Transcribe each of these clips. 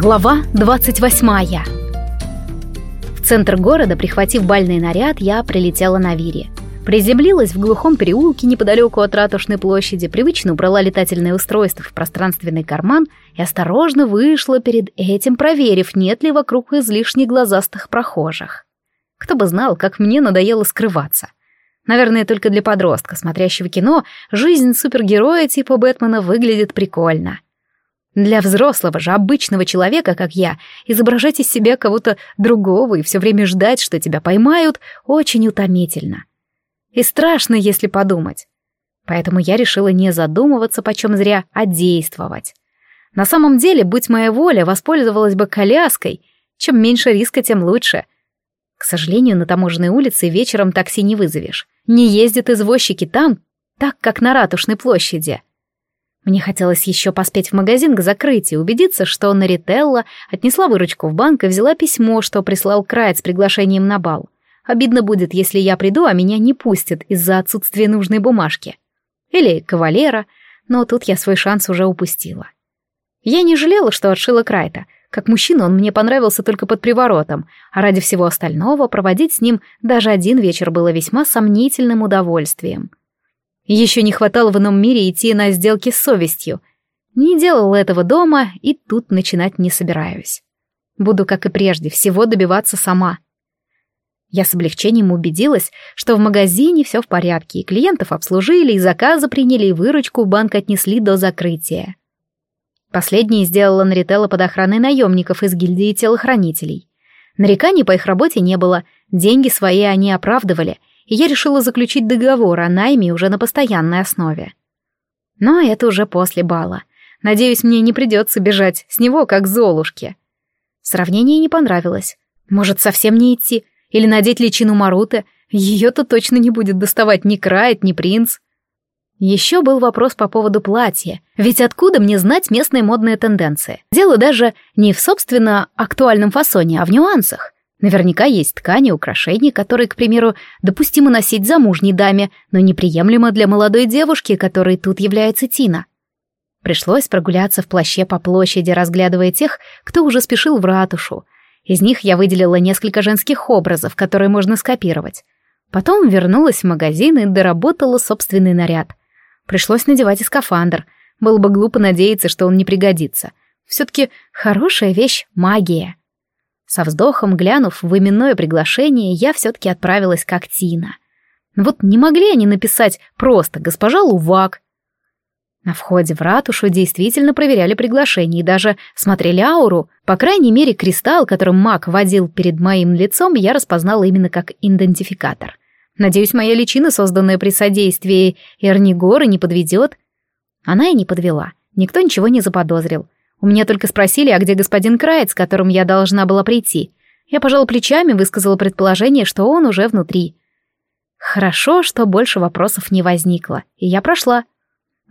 Глава 28 В центр города, прихватив бальный наряд, я прилетела на Вире. Приземлилась в глухом переулке неподалеку от Ратушной площади, привычно убрала летательное устройство в пространственный карман и осторожно вышла перед этим, проверив, нет ли вокруг излишне глазастых прохожих. Кто бы знал, как мне надоело скрываться. Наверное, только для подростка, смотрящего кино, жизнь супергероя типа Бэтмена выглядит прикольно. Для взрослого же, обычного человека, как я, изображать из себя кого-то другого и все время ждать, что тебя поймают, очень утомительно. И страшно, если подумать. Поэтому я решила не задумываться почем зря, а действовать. На самом деле, будь моя воля, воспользовалась бы коляской. Чем меньше риска, тем лучше. К сожалению, на таможенной улице вечером такси не вызовешь. Не ездят извозчики там, так, как на Ратушной площади. Мне хотелось еще поспеть в магазин к закрытию, убедиться, что Нарителла отнесла выручку в банк и взяла письмо, что прислал Крайт с приглашением на бал. Обидно будет, если я приду, а меня не пустят из-за отсутствия нужной бумажки. Или кавалера, но тут я свой шанс уже упустила. Я не жалела, что отшила Крайта. Как мужчина он мне понравился только под приворотом, а ради всего остального проводить с ним даже один вечер было весьма сомнительным удовольствием. Еще не хватало в ином мире идти на сделки с совестью. Не делал этого дома и тут начинать не собираюсь. Буду, как и прежде, всего добиваться сама. Я с облегчением убедилась, что в магазине все в порядке, и клиентов обслужили, и заказы приняли, и выручку в банк отнесли до закрытия. Последнее сделала Нарителла под охраной наемников из гильдии телохранителей. Нареканий по их работе не было, деньги свои они оправдывали, и я решила заключить договор о найме уже на постоянной основе. Но это уже после бала. Надеюсь, мне не придется бежать с него, как Золушки. Сравнение не понравилось. Может, совсем не идти? Или надеть личину Маруты? Ее-то точно не будет доставать ни Крайт, ни принц. Еще был вопрос по поводу платья, ведь откуда мне знать местные модные тенденции? Дело даже не в собственно актуальном фасоне, а в нюансах. Наверняка есть ткани, украшения, которые, к примеру, допустимо носить замужней даме, но неприемлемо для молодой девушки, которой тут является Тина. Пришлось прогуляться в плаще по площади, разглядывая тех, кто уже спешил в ратушу. Из них я выделила несколько женских образов, которые можно скопировать. Потом вернулась в магазин и доработала собственный наряд. Пришлось надевать и скафандр. Было бы глупо надеяться, что он не пригодится. Все-таки хорошая вещь — магия. Со вздохом, глянув в именное приглашение, я все-таки отправилась к Актина. Вот не могли они написать просто «Госпожа Лувак». На входе в ратушу действительно проверяли приглашение и даже смотрели ауру. По крайней мере, кристалл, которым маг водил перед моим лицом, я распознала именно как идентификатор. Надеюсь, моя личина, созданная при содействии Эрнигора, не подведет. Она и не подвела. Никто ничего не заподозрил. У меня только спросили, а где господин Крайт, с которым я должна была прийти. Я пожала плечами, высказала предположение, что он уже внутри. Хорошо, что больше вопросов не возникло, и я прошла.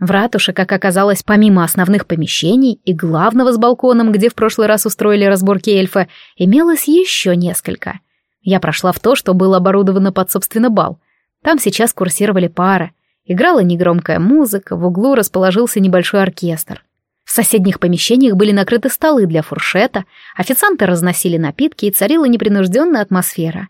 В ратуше, как оказалось, помимо основных помещений и главного с балконом, где в прошлый раз устроили разборки эльфа, имелось еще несколько. Я прошла в то, что было оборудовано под собственно бал. Там сейчас курсировали пары. Играла негромкая музыка, в углу расположился небольшой оркестр. В соседних помещениях были накрыты столы для фуршета, официанты разносили напитки и царила непринужденная атмосфера.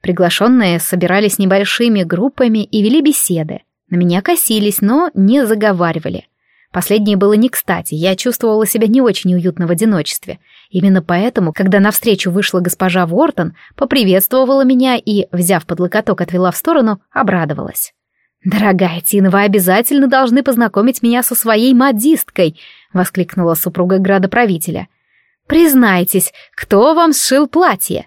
Приглашенные собирались небольшими группами и вели беседы. На меня косились, но не заговаривали. Последнее было не кстати, я чувствовала себя не очень уютно в одиночестве. Именно поэтому, когда навстречу вышла госпожа Вортон, поприветствовала меня и, взяв под локоток, отвела в сторону, обрадовалась. «Дорогая Тина, вы обязательно должны познакомить меня со своей модисткой», — воскликнула супруга градоправителя. «Признайтесь, кто вам сшил платье?»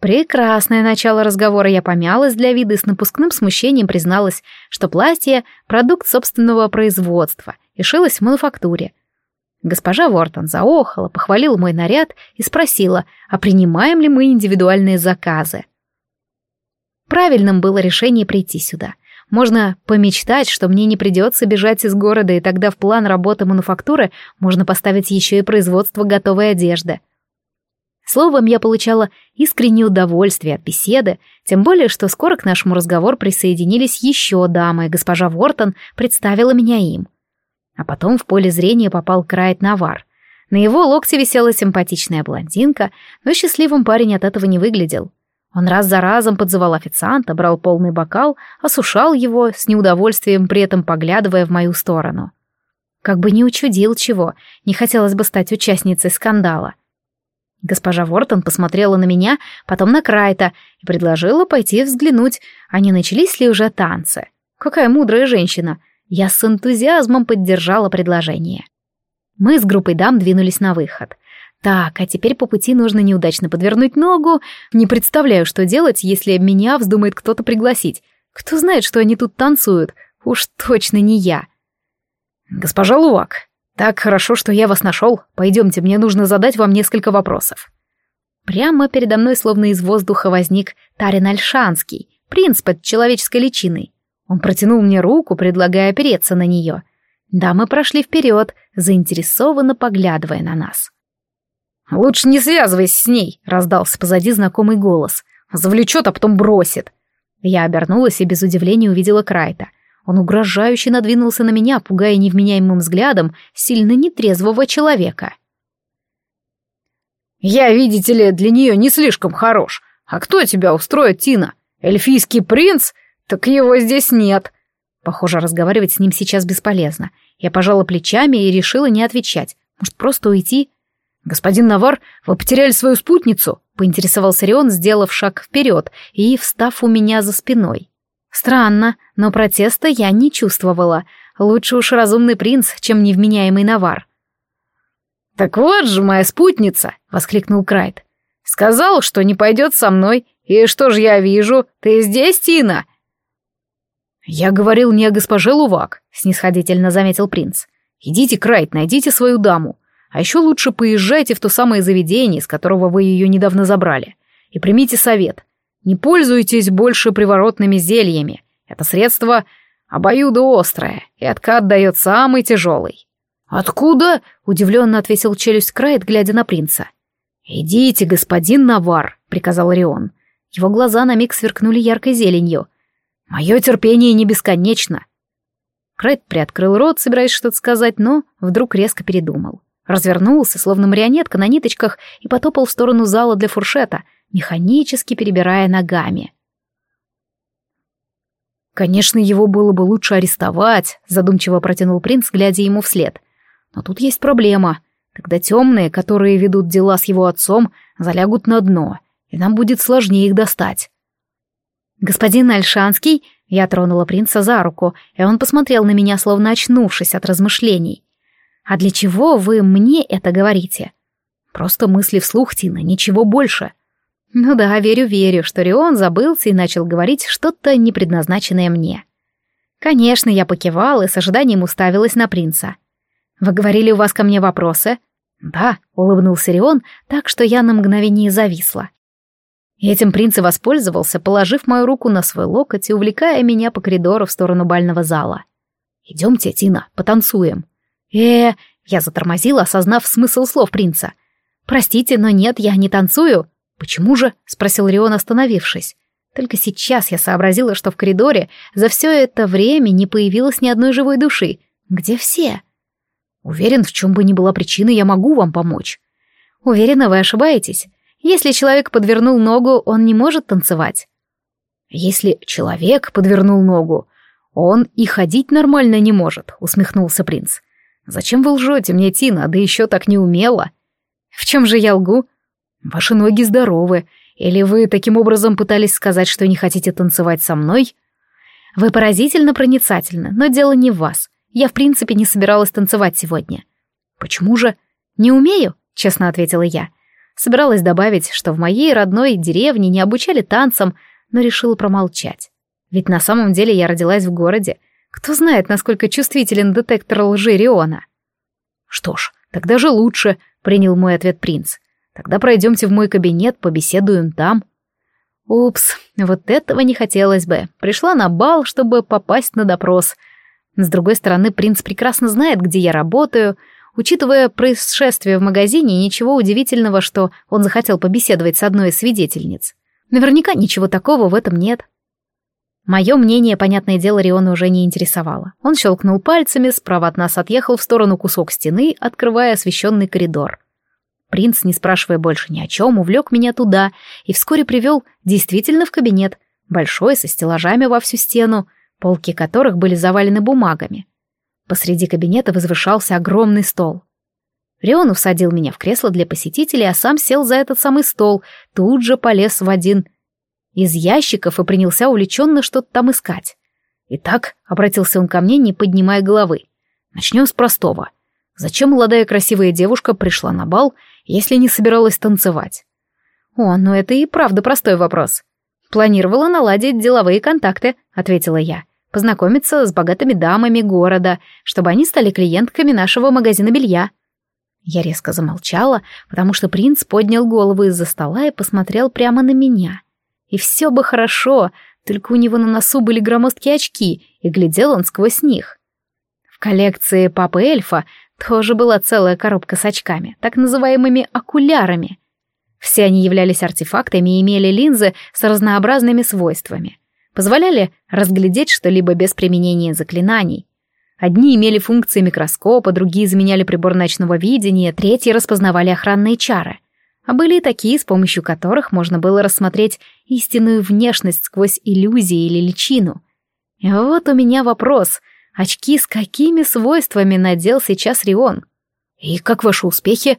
Прекрасное начало разговора я помялась для вида и с напускным смущением призналась, что платье — продукт собственного производства и шилось в мануфактуре. Госпожа Вортон заохала, похвалила мой наряд и спросила, а принимаем ли мы индивидуальные заказы. Правильным было решение прийти сюда — можно помечтать, что мне не придется бежать из города, и тогда в план работы мануфактуры можно поставить еще и производство готовой одежды. Словом, я получала искреннее удовольствие от беседы, тем более, что скоро к нашему разговору присоединились еще дамы, и госпожа Вортон представила меня им. А потом в поле зрения попал Крайт Навар. На его локте висела симпатичная блондинка, но счастливым парень от этого не выглядел. Он раз за разом подзывал официанта, брал полный бокал, осушал его, с неудовольствием при этом поглядывая в мою сторону. Как бы не учудил чего, не хотелось бы стать участницей скандала. Госпожа Вортон посмотрела на меня, потом на Крайта и предложила пойти взглянуть, а не начались ли уже танцы. Какая мудрая женщина! Я с энтузиазмом поддержала предложение. Мы с группой дам двинулись на выход. Так, а теперь по пути нужно неудачно подвернуть ногу. Не представляю, что делать, если меня вздумает кто-то пригласить. Кто знает, что они тут танцуют? Уж точно не я. Госпожа Лувак, так хорошо, что я вас нашел. Пойдемте, мне нужно задать вам несколько вопросов. Прямо передо мной, словно из воздуха, возник Тарин Альшанский, принц под человеческой личиной. Он протянул мне руку, предлагая опереться на нее — Дамы прошли вперед, заинтересованно поглядывая на нас. «Лучше не связывайся с ней», — раздался позади знакомый голос. «Завлечет, а потом бросит». Я обернулась и без удивления увидела Крайта. Он угрожающе надвинулся на меня, пугая невменяемым взглядом сильно нетрезвого человека. «Я, видите ли, для нее не слишком хорош. А кто тебя устроит, Тина? Эльфийский принц? Так его здесь нет». Похоже, разговаривать с ним сейчас бесполезно. Я пожала плечами и решила не отвечать. Может, просто уйти? «Господин Навар, вы потеряли свою спутницу?» — поинтересовался Рион, сделав шаг вперед и встав у меня за спиной. Странно, но протеста я не чувствовала. Лучше уж разумный принц, чем невменяемый Навар. «Так вот же моя спутница!» — воскликнул Крайт. «Сказал, что не пойдет со мной. И что ж я вижу? Ты здесь, Тина?» «Я говорил не о госпоже Лувак», — снисходительно заметил принц. «Идите, Крайт, найдите свою даму. А еще лучше поезжайте в то самое заведение, из которого вы ее недавно забрали, и примите совет. Не пользуйтесь больше приворотными зельями. Это средство обоюдоострое, и откат дает самый тяжелый». «Откуда?» — удивленно ответил челюсть Крайт, глядя на принца. «Идите, господин Навар», — приказал Рион. Его глаза на миг сверкнули яркой зеленью — Мое терпение не бесконечно. Крейт приоткрыл рот, собираясь что-то сказать, но вдруг резко передумал. Развернулся, словно марионетка на ниточках, и потопал в сторону зала для фуршета, механически перебирая ногами. «Конечно, его было бы лучше арестовать», — задумчиво протянул принц, глядя ему вслед. «Но тут есть проблема. Тогда темные, которые ведут дела с его отцом, залягут на дно, и нам будет сложнее их достать. «Господин Альшанский?» Я тронула принца за руку, и он посмотрел на меня, словно очнувшись от размышлений. «А для чего вы мне это говорите?» «Просто мысли вслух, Тина, ничего больше». «Ну да, верю-верю, что Рион забылся и начал говорить что-то непредназначенное мне». Конечно, я покивала и с ожиданием уставилась на принца. «Вы говорили, у вас ко мне вопросы?» «Да», — улыбнулся Рион, так что я на мгновение зависла. Этим принц и воспользовался, положив мою руку на свой локоть и увлекая меня по коридору в сторону бального зала. «Идемте, Тина, потанцуем». Э Я затормозила, осознав смысл слов принца. «Простите, но нет, я не танцую». «Почему же?» — спросил Рион, остановившись. Только сейчас я сообразила, что в коридоре за все это время не появилось ни одной живой души. Где все? Уверен, в чем бы ни была причина, я могу вам помочь. Уверена, вы ошибаетесь. Если человек подвернул ногу, он не может танцевать. Если человек подвернул ногу, он и ходить нормально не может, усмехнулся принц. Зачем вы лжете мне, Тина, да еще так неумело? В чем же я лгу? Ваши ноги здоровы. Или вы таким образом пытались сказать, что не хотите танцевать со мной? Вы поразительно проницательны, но дело не в вас. Я в принципе не собиралась танцевать сегодня. Почему же? Не умею, честно ответила я. Собиралась добавить, что в моей родной деревне не обучали танцам, но решила промолчать. Ведь на самом деле я родилась в городе. Кто знает, насколько чувствителен детектор лжи Риона. Что ж, тогда же лучше, принял мой ответ принц. Тогда пройдемте в мой кабинет, побеседуем там. Упс, вот этого не хотелось бы. Пришла на бал, чтобы попасть на допрос. С другой стороны, принц прекрасно знает, где я работаю, Учитывая происшествие в магазине, ничего удивительного, что он захотел побеседовать с одной из свидетельниц. Наверняка ничего такого в этом нет. Мое мнение, понятное дело, Риона уже не интересовало. Он щелкнул пальцами, справа от нас отъехал в сторону кусок стены, открывая освещенный коридор. Принц, не спрашивая больше ни о чем, увлек меня туда и вскоре привел действительно в кабинет, большой, со стеллажами во всю стену, полки которых были завалены бумагами. Посреди кабинета возвышался огромный стол. Рион усадил меня в кресло для посетителей, а сам сел за этот самый стол, тут же полез в один из ящиков и принялся увлеченно что-то там искать. «Итак», — обратился он ко мне, не поднимая головы, — «начнем с простого. Зачем молодая красивая девушка пришла на бал, если не собиралась танцевать?» «О, ну это и правда простой вопрос. Планировала наладить деловые контакты», — ответила я. «Познакомиться с богатыми дамами города, чтобы они стали клиентками нашего магазина белья». Я резко замолчала, потому что принц поднял голову из-за стола и посмотрел прямо на меня. И все бы хорошо, только у него на носу были громоздкие очки, и глядел он сквозь них. В коллекции папы эльфа тоже была целая коробка с очками, так называемыми окулярами. Все они являлись артефактами и имели линзы с разнообразными свойствами. Позволяли разглядеть что-либо без применения заклинаний. Одни имели функции микроскопа, другие заменяли прибор ночного видения, третьи распознавали охранные чары. А были и такие, с помощью которых можно было рассмотреть истинную внешность сквозь иллюзии или личину. И вот у меня вопрос. Очки с какими свойствами надел сейчас Рион? И как ваши успехи?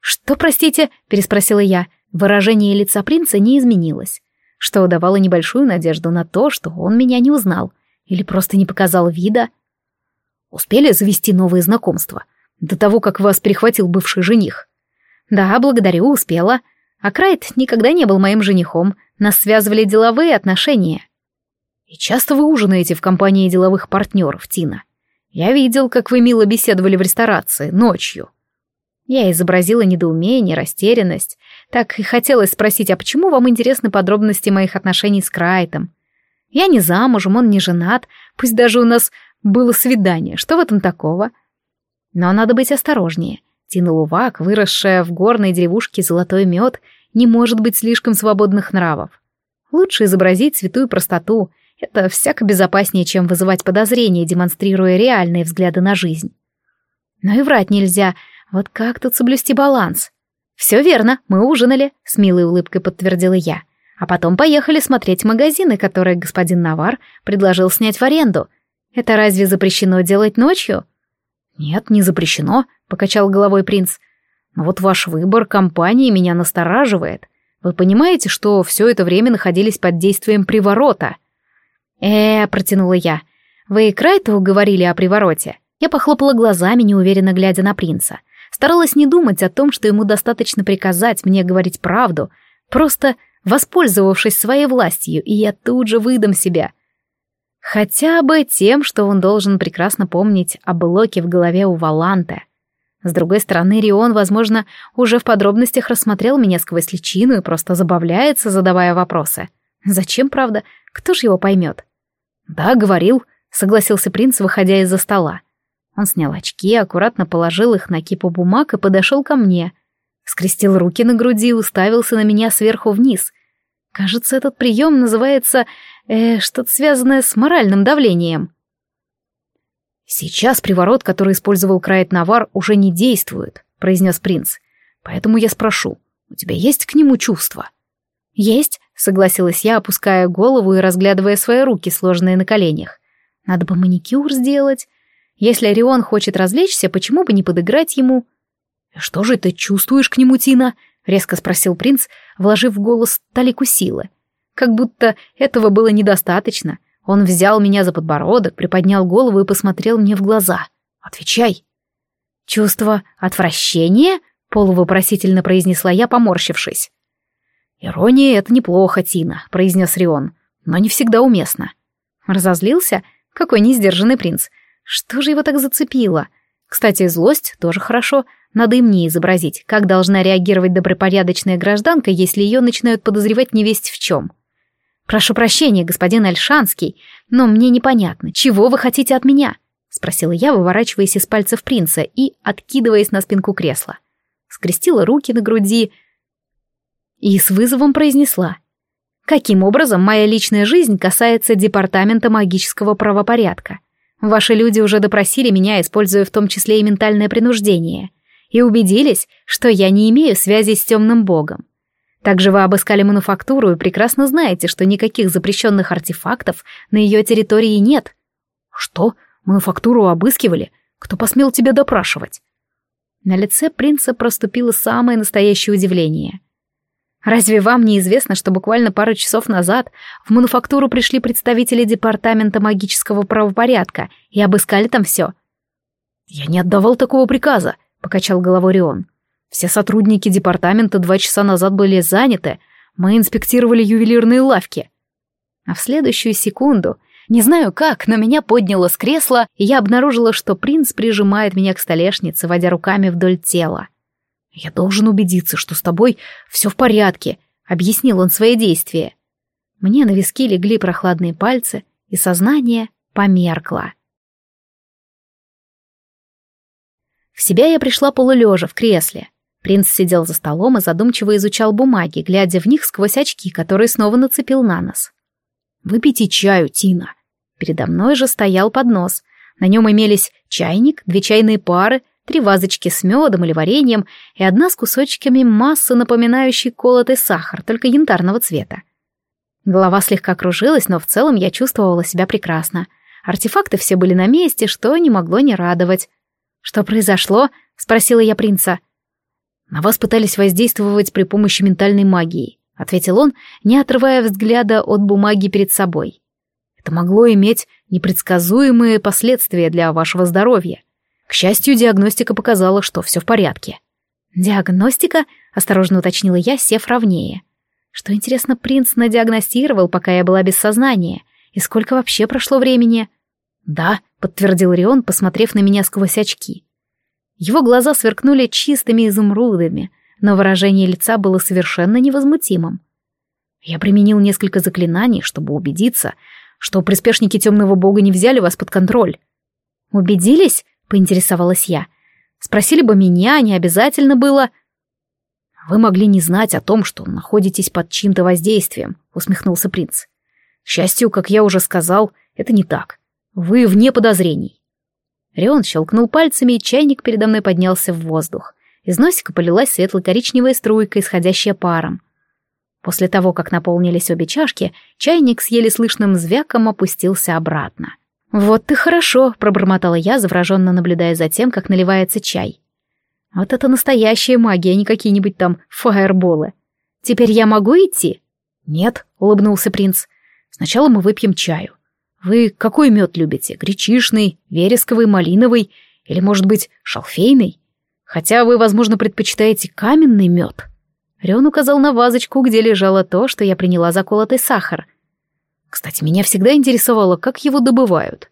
Что, простите? Переспросила я. Выражение лица принца не изменилось, что давало небольшую надежду на то, что он меня не узнал или просто не показал вида. Успели завести новые знакомства до того, как вас перехватил бывший жених? «Да, благодарю, успела. А Крайт никогда не был моим женихом. Нас связывали деловые отношения». «И часто вы ужинаете в компании деловых партнеров, Тина? Я видел, как вы мило беседовали в ресторации, ночью». Я изобразила недоумение, растерянность. Так и хотелось спросить, а почему вам интересны подробности моих отношений с Крайтом? Я не замужем, он не женат, пусть даже у нас было свидание, что в этом такого? Но надо быть осторожнее. Тина Лувак, выросшая в горной деревушке Золотой Мед, не может быть слишком свободных нравов. Лучше изобразить святую простоту. Это всяко безопаснее, чем вызывать подозрения, демонстрируя реальные взгляды на жизнь. Но и врать нельзя. Вот как тут соблюсти баланс? «Все верно, мы ужинали», — с милой улыбкой подтвердила я. А потом поехали смотреть магазины, которые господин Навар предложил снять в аренду. Это разве запрещено делать ночью? Нет, не запрещено, покачал головой принц. Но вот ваш выбор компании меня настораживает. Вы понимаете, что все это время находились под действием приворота? Э, протянула я. Вы и Крайтову говорили о привороте. Я похлопала глазами, неуверенно глядя на принца. Старалась не думать о том, что ему достаточно приказать мне говорить правду, просто воспользовавшись своей властью, и я тут же выдам себя. Хотя бы тем, что он должен прекрасно помнить о блоке в голове у Валанте. С другой стороны, Рион, возможно, уже в подробностях рассмотрел меня сквозь личину и просто забавляется, задавая вопросы. Зачем, правда? Кто ж его поймет? Да, говорил, согласился принц, выходя из-за стола. Он снял очки, аккуратно положил их на кипу бумаг и подошел ко мне. Скрестил руки на груди и уставился на меня сверху вниз. Кажется, этот прием называется э, что-то связанное с моральным давлением. «Сейчас приворот, который использовал Крайт Навар, уже не действует», — произнес принц. «Поэтому я спрошу, у тебя есть к нему чувства?» «Есть», — согласилась я, опуская голову и разглядывая свои руки, сложенные на коленях. «Надо бы маникюр сделать. Если Орион хочет развлечься, почему бы не подыграть ему?» «Что же ты чувствуешь к нему, Тина?» — резко спросил принц, вложив в голос талику силы. Как будто этого было недостаточно — он взял меня за подбородок, приподнял голову и посмотрел мне в глаза. «Отвечай!» «Чувство отвращения?» — полувопросительно произнесла я, поморщившись. «Ирония — это неплохо, Тина», — произнес Рион, — «но не всегда уместно». Разозлился? Какой несдержанный принц. Что же его так зацепило? Кстати, злость тоже хорошо. Надо и мне изобразить, как должна реагировать добропорядочная гражданка, если ее начинают подозревать невесть в чем. «Прошу прощения, господин Альшанский, но мне непонятно, чего вы хотите от меня?» — спросила я, выворачиваясь из пальцев принца и откидываясь на спинку кресла. Скрестила руки на груди и с вызовом произнесла. Каким образом моя личная жизнь касается департамента магического правопорядка? Ваши люди уже допросили меня, используя в том числе и ментальное принуждение, и убедились, что я не имею связи с темным богом. Также вы обыскали мануфактуру и прекрасно знаете, что никаких запрещенных артефактов на ее территории нет. Что? Мануфактуру обыскивали? Кто посмел тебя допрашивать? На лице принца проступило самое настоящее удивление. Разве вам не известно, что буквально пару часов назад в мануфактуру пришли представители департамента магического правопорядка и обыскали там все? Я не отдавал такого приказа, покачал головой Рион. Все сотрудники департамента два часа назад были заняты, мы инспектировали ювелирные лавки. А в следующую секунду, не знаю как, но меня подняло с кресла, и я обнаружила, что принц прижимает меня к столешнице, водя руками вдоль тела. «Я должен убедиться, что с тобой все в порядке», — объяснил он свои действия. Мне на виски легли прохладные пальцы, и сознание померкло. В себя я пришла полулежа в кресле. Принц сидел за столом и задумчиво изучал бумаги, глядя в них сквозь очки, которые снова нацепил на нос. «Выпейте чаю, Тина». Передо мной же стоял поднос. На нем имелись чайник, две чайные пары, три вазочки с медом или вареньем и одна с кусочками массы, напоминающей колотый сахар, только янтарного цвета. Голова слегка кружилась, но в целом я чувствовала себя прекрасно. Артефакты все были на месте, что не могло не радовать. «Что произошло?» — спросила я принца. — на вас пытались воздействовать при помощи ментальной магии, ответил он, не отрывая взгляда от бумаги перед собой. Это могло иметь непредсказуемые последствия для вашего здоровья. К счастью, диагностика показала, что все в порядке. «Диагностика?» — осторожно уточнила я, сев ровнее. «Что, интересно, принц надиагностировал, пока я была без сознания? И сколько вообще прошло времени?» «Да», — подтвердил Рион, посмотрев на меня сквозь очки. Его глаза сверкнули чистыми изумрудами, но выражение лица было совершенно невозмутимым. Я применил несколько заклинаний, чтобы убедиться, что приспешники темного бога не взяли вас под контроль. «Убедились?» — поинтересовалась я. «Спросили бы меня, не обязательно было...» «Вы могли не знать о том, что находитесь под чьим-то воздействием», — усмехнулся принц. «К счастью, как я уже сказал, это не так. Вы вне подозрений. Рион щелкнул пальцами, и чайник передо мной поднялся в воздух. Из носика полилась светло-коричневая струйка, исходящая паром. После того, как наполнились обе чашки, чайник с еле слышным звяком опустился обратно. «Вот ты хорошо», — пробормотала я, завороженно наблюдая за тем, как наливается чай. «Вот это настоящая магия, а не какие-нибудь там фаерболы. Теперь я могу идти?» «Нет», — улыбнулся принц. «Сначала мы выпьем чаю. Вы какой мед любите? Гречишный, вересковый, малиновый или, может быть, шалфейный? Хотя вы, возможно, предпочитаете каменный мед. Рен указал на вазочку, где лежало то, что я приняла за колотый сахар. Кстати, меня всегда интересовало, как его добывают.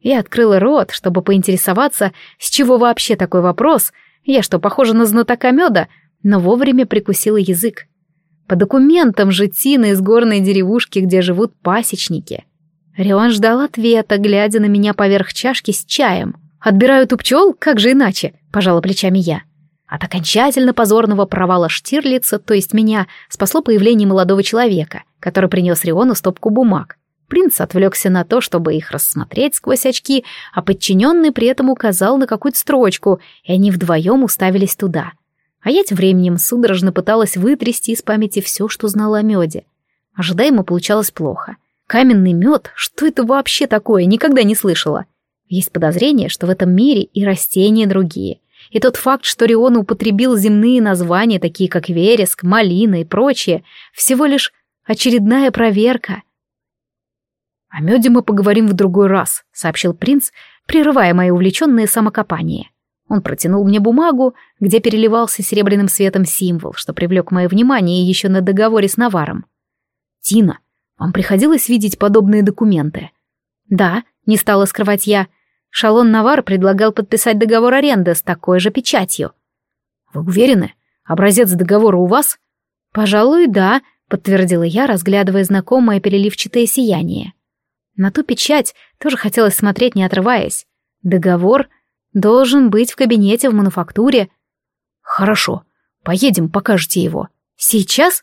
Я открыла рот, чтобы поинтересоваться, с чего вообще такой вопрос. Я что, похожа на знатока меда? Но вовремя прикусила язык. По документам же Тина из горной деревушки, где живут пасечники. Рион ждал ответа, глядя на меня поверх чашки с чаем. «Отбирают у пчел? Как же иначе?» — пожала плечами я. От окончательно позорного провала Штирлица, то есть меня, спасло появление молодого человека, который принес Риону стопку бумаг. Принц отвлекся на то, чтобы их рассмотреть сквозь очки, а подчиненный при этом указал на какую-то строчку, и они вдвоем уставились туда. А я тем временем судорожно пыталась вытрясти из памяти все, что знала о меде. Ожидаемо получалось плохо. Каменный мед? Что это вообще такое? Никогда не слышала. Есть подозрение, что в этом мире и растения другие. И тот факт, что Рион употребил земные названия, такие как вереск, малина и прочее, всего лишь очередная проверка. «О меде мы поговорим в другой раз», — сообщил принц, прерывая мои увлеченные самокопания. Он протянул мне бумагу, где переливался серебряным светом символ, что привлек мое внимание еще на договоре с Наваром. «Тина, вам приходилось видеть подобные документы? Да, не стала скрывать я. Шалон Навар предлагал подписать договор аренды с такой же печатью. Вы уверены? Образец договора у вас? Пожалуй, да, подтвердила я, разглядывая знакомое переливчатое сияние. На ту печать тоже хотелось смотреть, не отрываясь. Договор должен быть в кабинете в мануфактуре. Хорошо, поедем, покажете его. Сейчас?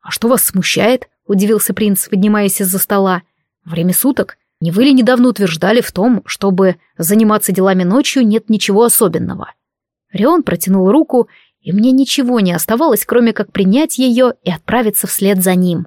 А что вас смущает? Удивился принц, поднимаясь из-за стола. «Время суток? Не вы ли недавно утверждали в том, чтобы заниматься делами ночью нет ничего особенного?» Рион протянул руку, и мне ничего не оставалось, кроме как принять ее и отправиться вслед за ним.